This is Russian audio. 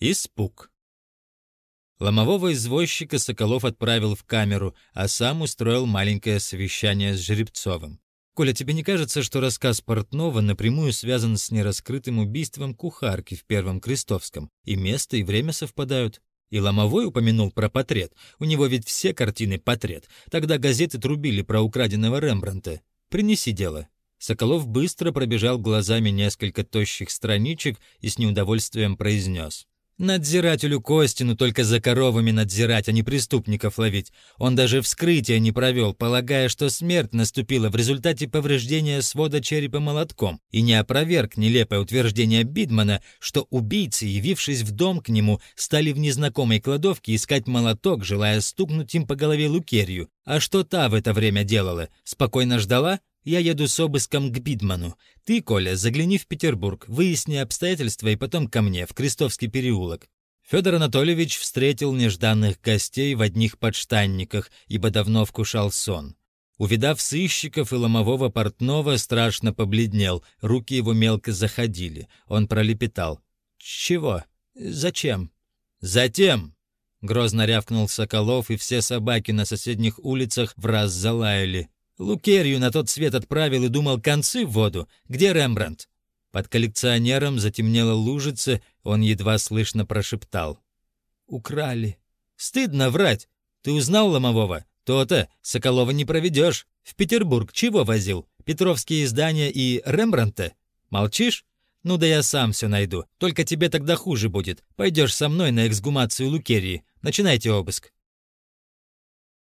Испуг. Ломового извозчика Соколов отправил в камеру, а сам устроил маленькое совещание с Жеребцовым. «Коля, тебе не кажется, что рассказ Портнова напрямую связан с нераскрытым убийством кухарки в Первом Крестовском? И место, и время совпадают?» И Ломовой упомянул про портрет. У него ведь все картины портрет. Тогда газеты трубили про украденного Рембранта. Принеси дело. Соколов быстро пробежал глазами несколько тощих страничек и с неудовольствием произнес. Надзирателю Костину только за коровами надзирать, а не преступников ловить. Он даже вскрытие не провел, полагая, что смерть наступила в результате повреждения свода черепа молотком, и не опроверг нелепое утверждение Бидмана, что убийцы, явившись в дом к нему, стали в незнакомой кладовке искать молоток, желая стукнуть им по голове Лукерью. А что та в это время делала? Спокойно ждала? Я еду с обыском к Бидману. Ты, Коля, загляни в Петербург, выясни обстоятельства и потом ко мне, в Крестовский переулок». Федор Анатольевич встретил нежданных гостей в одних подштанниках, ибо давно вкушал сон. Увидав сыщиков и ломового портного, страшно побледнел, руки его мелко заходили. Он пролепетал. «Чего? Зачем?» «Затем!» — грозно рявкнул Соколов, и все собаки на соседних улицах в раз залаяли. Лукерью на тот свет отправил и думал концы в воду. Где Рембрандт? Под коллекционером затемнела лужица, он едва слышно прошептал. «Украли». «Стыдно врать. Ты узнал Ломового? То-то, Соколова не проведешь. В Петербург чего возил? Петровские издания и Рембрандта? Молчишь? Ну да я сам все найду. Только тебе тогда хуже будет. Пойдешь со мной на эксгумацию Лукерии. Начинайте обыск».